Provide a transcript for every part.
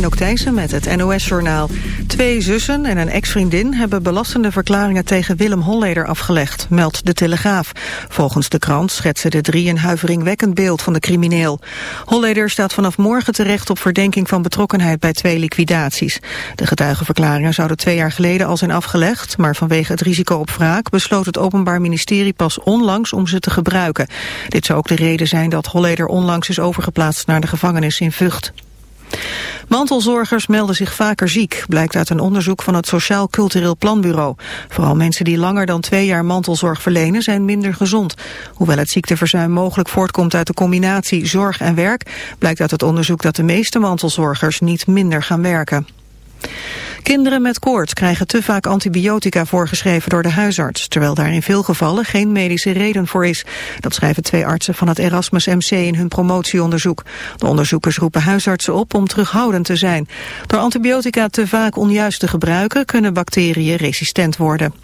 Anouk Thijssen met het NOS-journaal. Twee zussen en een ex-vriendin hebben belastende verklaringen tegen Willem Holleder afgelegd, meldt de Telegraaf. Volgens de krant schetsen de drie een huiveringwekkend beeld van de crimineel. Holleder staat vanaf morgen terecht op verdenking van betrokkenheid bij twee liquidaties. De getuigenverklaringen zouden twee jaar geleden al zijn afgelegd, maar vanwege het risico op wraak besloot het Openbaar Ministerie pas onlangs om ze te gebruiken. Dit zou ook de reden zijn dat Holleder onlangs is overgeplaatst naar de gevangenis in Vught. Mantelzorgers melden zich vaker ziek, blijkt uit een onderzoek van het Sociaal Cultureel Planbureau. Vooral mensen die langer dan twee jaar mantelzorg verlenen zijn minder gezond. Hoewel het ziekteverzuim mogelijk voortkomt uit de combinatie zorg en werk, blijkt uit het onderzoek dat de meeste mantelzorgers niet minder gaan werken. Kinderen met koorts krijgen te vaak antibiotica voorgeschreven door de huisarts, terwijl daar in veel gevallen geen medische reden voor is. Dat schrijven twee artsen van het Erasmus MC in hun promotieonderzoek. De onderzoekers roepen huisartsen op om terughoudend te zijn. Door antibiotica te vaak onjuist te gebruiken kunnen bacteriën resistent worden.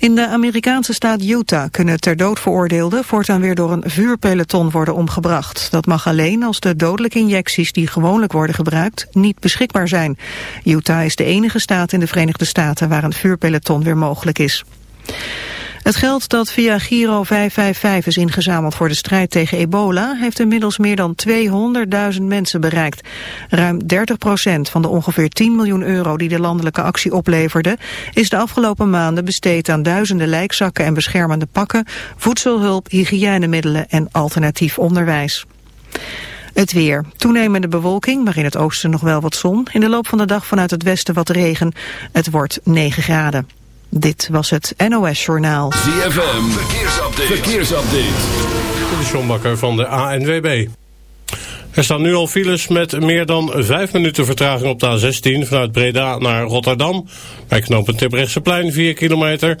In de Amerikaanse staat Utah kunnen ter dood veroordeelden voortaan weer door een vuurpeloton worden omgebracht. Dat mag alleen als de dodelijke injecties die gewoonlijk worden gebruikt niet beschikbaar zijn. Utah is de enige staat in de Verenigde Staten waar een vuurpeloton weer mogelijk is. Het geld dat via Giro 555 is ingezameld voor de strijd tegen ebola... heeft inmiddels meer dan 200.000 mensen bereikt. Ruim 30% van de ongeveer 10 miljoen euro die de landelijke actie opleverde... is de afgelopen maanden besteed aan duizenden lijkzakken en beschermende pakken... voedselhulp, hygiënemiddelen en alternatief onderwijs. Het weer. Toenemende bewolking, maar in het oosten nog wel wat zon. In de loop van de dag vanuit het westen wat regen. Het wordt 9 graden. Dit was het NOS Journaal. ZFM, verkeersupdate. verkeersupdate. De Sjombakker van de ANWB. Er staan nu al files met meer dan 5 minuten vertraging op de A16 vanuit Breda naar Rotterdam. Bij knooppunt Terbrechtseplein 4 kilometer.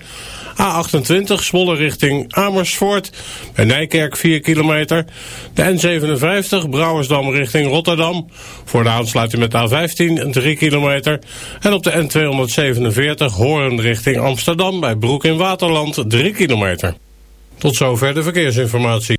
A28 Zwolle richting Amersfoort. Bij Nijkerk 4 kilometer. De N57 Brouwersdam richting Rotterdam. Voor de aansluiting met A15 3 kilometer. En op de N247 Hoorn richting Amsterdam bij Broek in Waterland 3 kilometer. Tot zover de verkeersinformatie.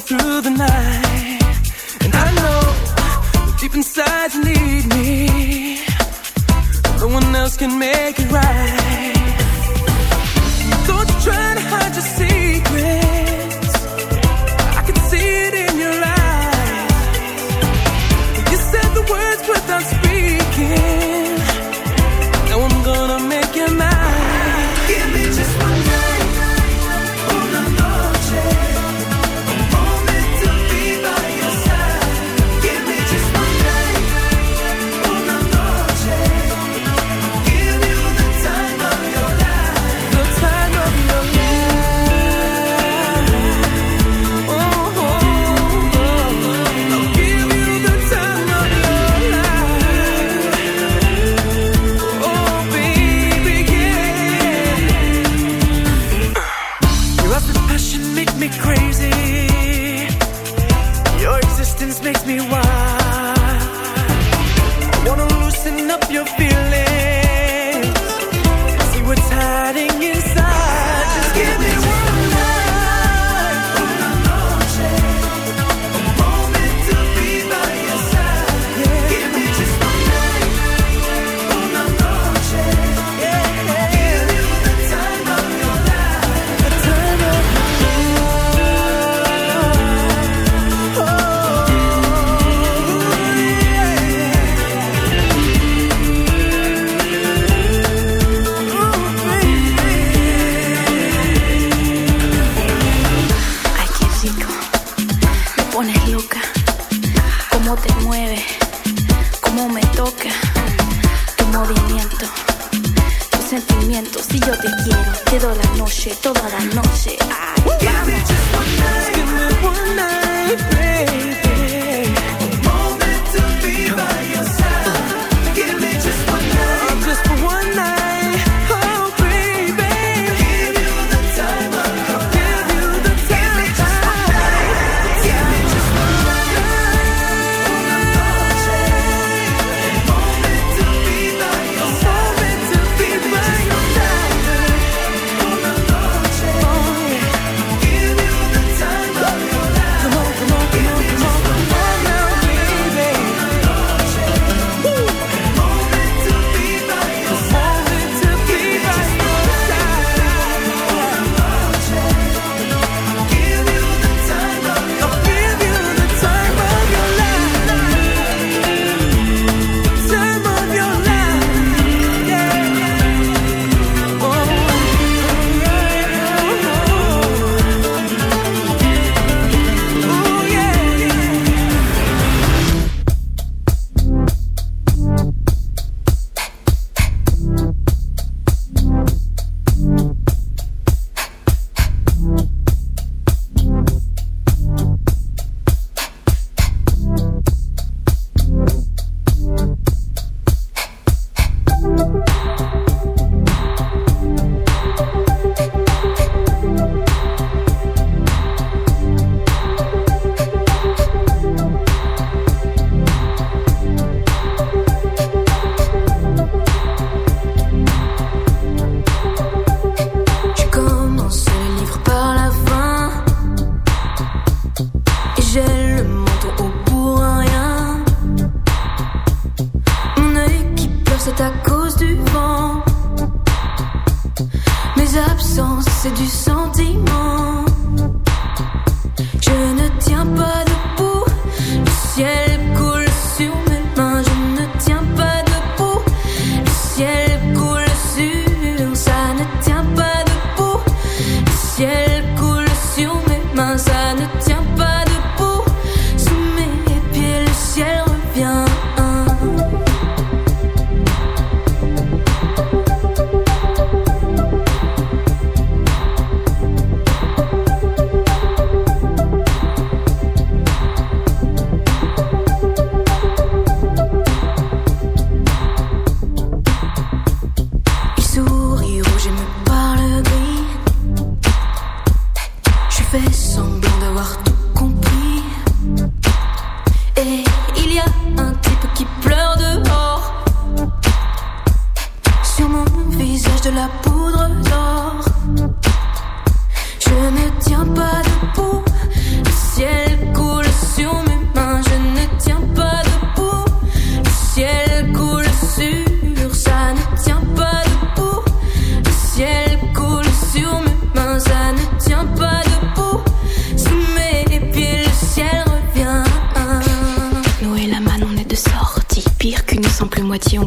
through the night. que toda la noche.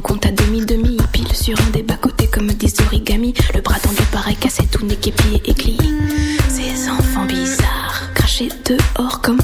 compte à demi-demi, pile sur un des bas-côtés comme des origamis. Le bras tendu pareil cassé, tout niqué, plié et glié. Ces enfants bizarres, crachés dehors comme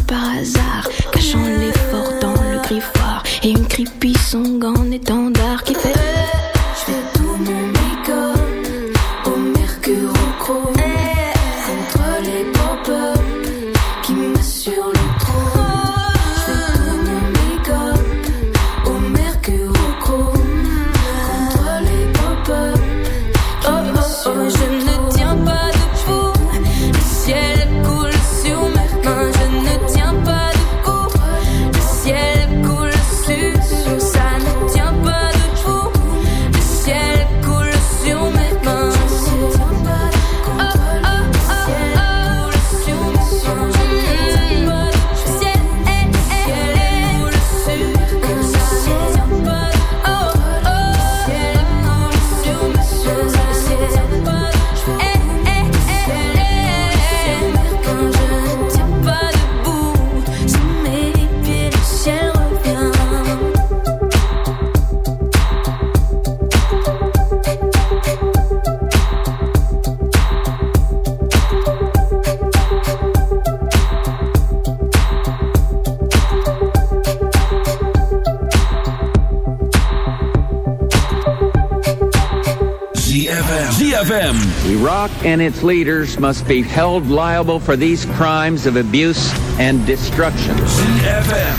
and its leaders must be held liable for these crimes of abuse and destruction.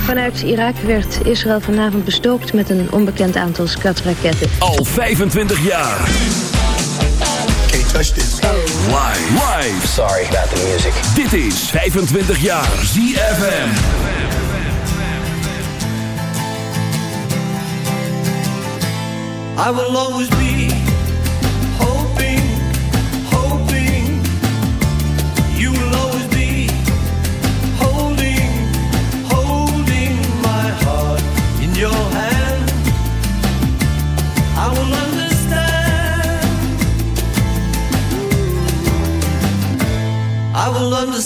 Vanuit Irak werd Israël vanavond bestookt met een onbekend aantal skatraketten. Al 25 jaar. Can't touch this. Live. Live. Sorry about the music. Dit is 25 jaar ZFM. I will always be Tá I will understand.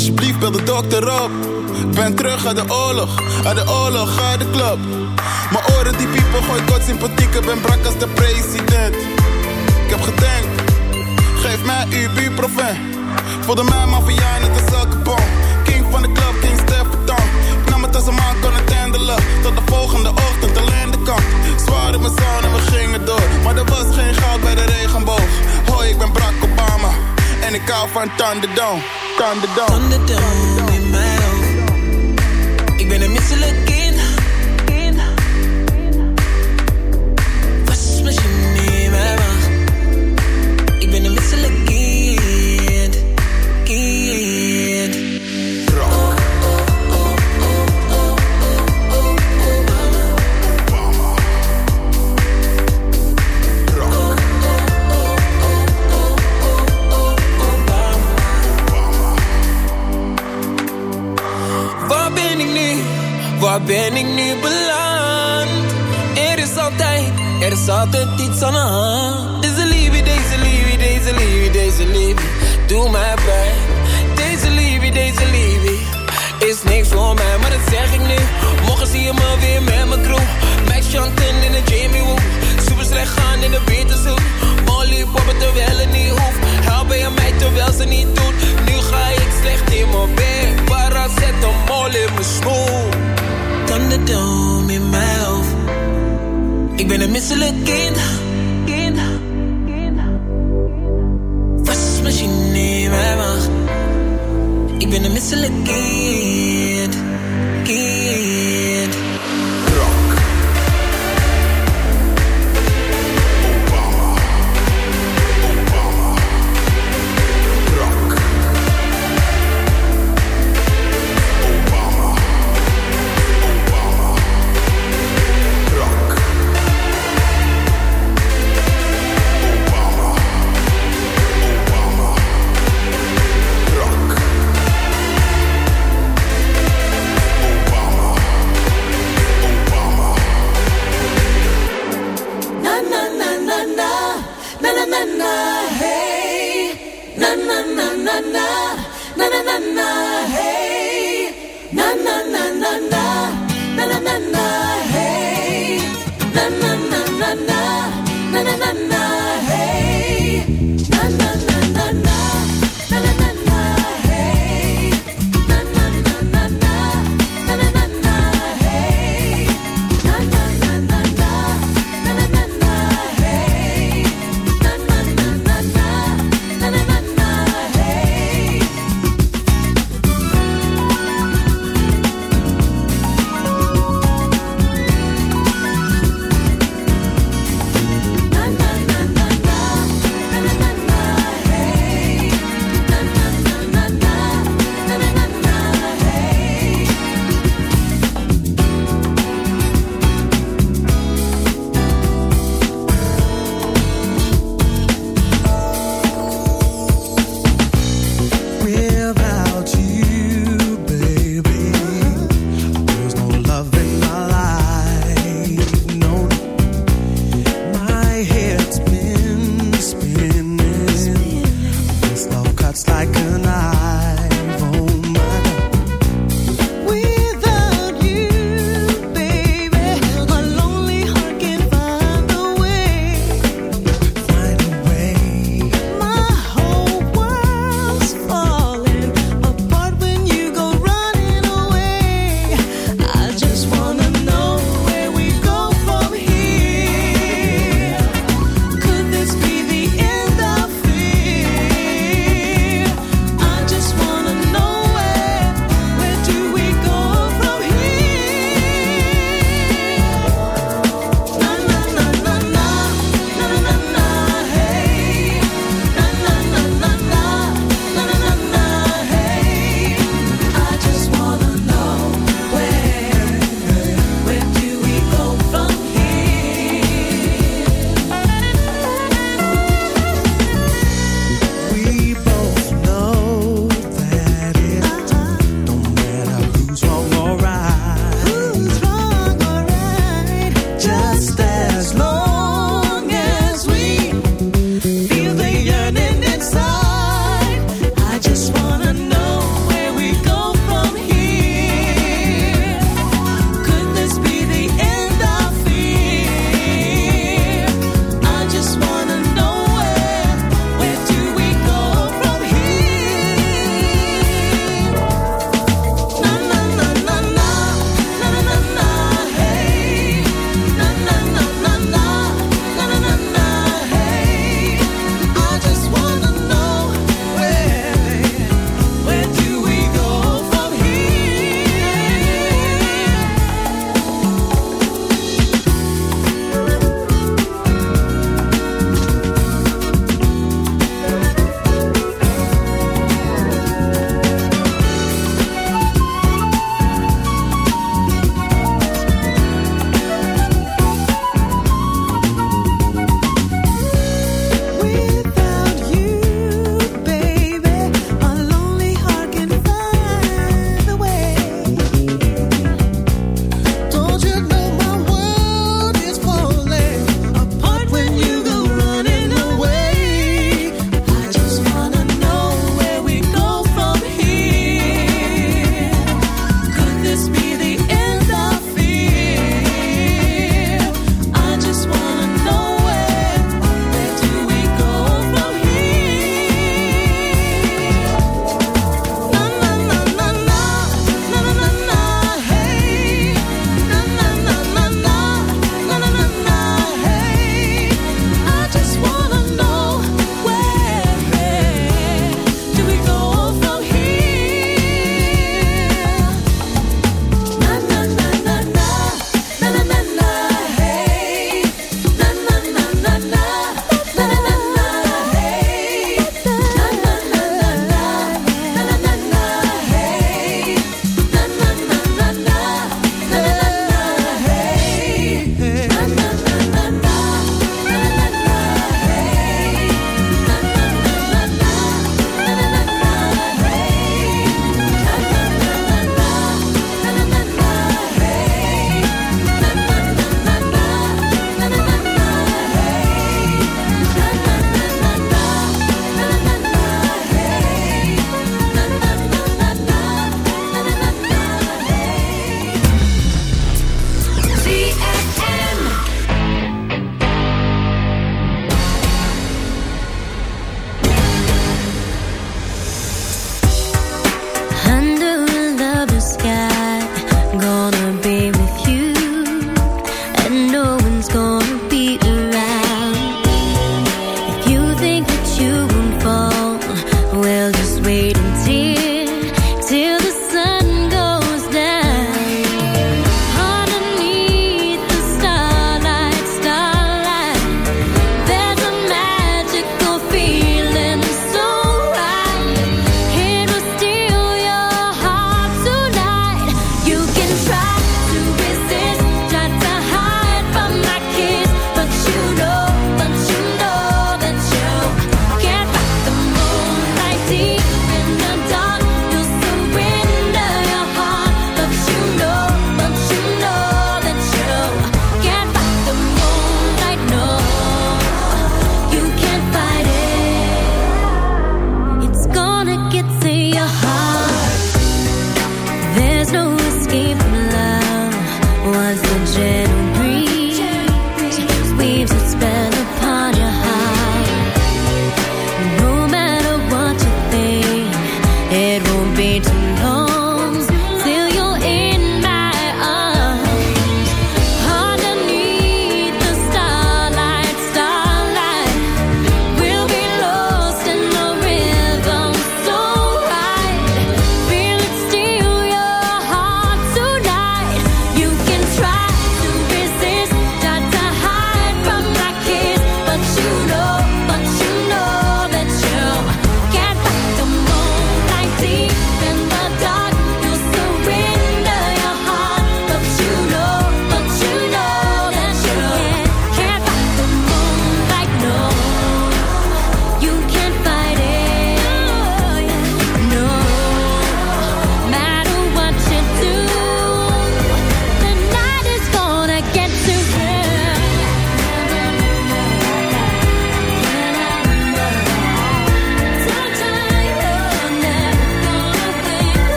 Alsjeblieft bel de dokter op. Ben terug uit de oorlog, uit de oorlog, uit de club. Mijn oren die piepen, gooi kort sympathiek, ik ben brak als de president. Ik heb gedenkt, geef mij ibuprofen. Voelde mij maffia net als elke bom. King van de club, King Stefan. Ik nam het als een man kon het handelen. Tot de volgende ochtend alleen de kant. Zwaar in mijn zon en we gingen door. Maar er was geen goud bij de regenboog. Hoi, ik ben Barack Obama. Ik hou van Thunderdome. Thunderdome. Thunderdome in. Ik ben een misselijk misselijkend. Was misschien niet meer mag. Ik ben een misselijkend.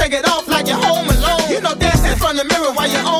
Take it off like you're home alone. You know, dance in front of the mirror while you're on.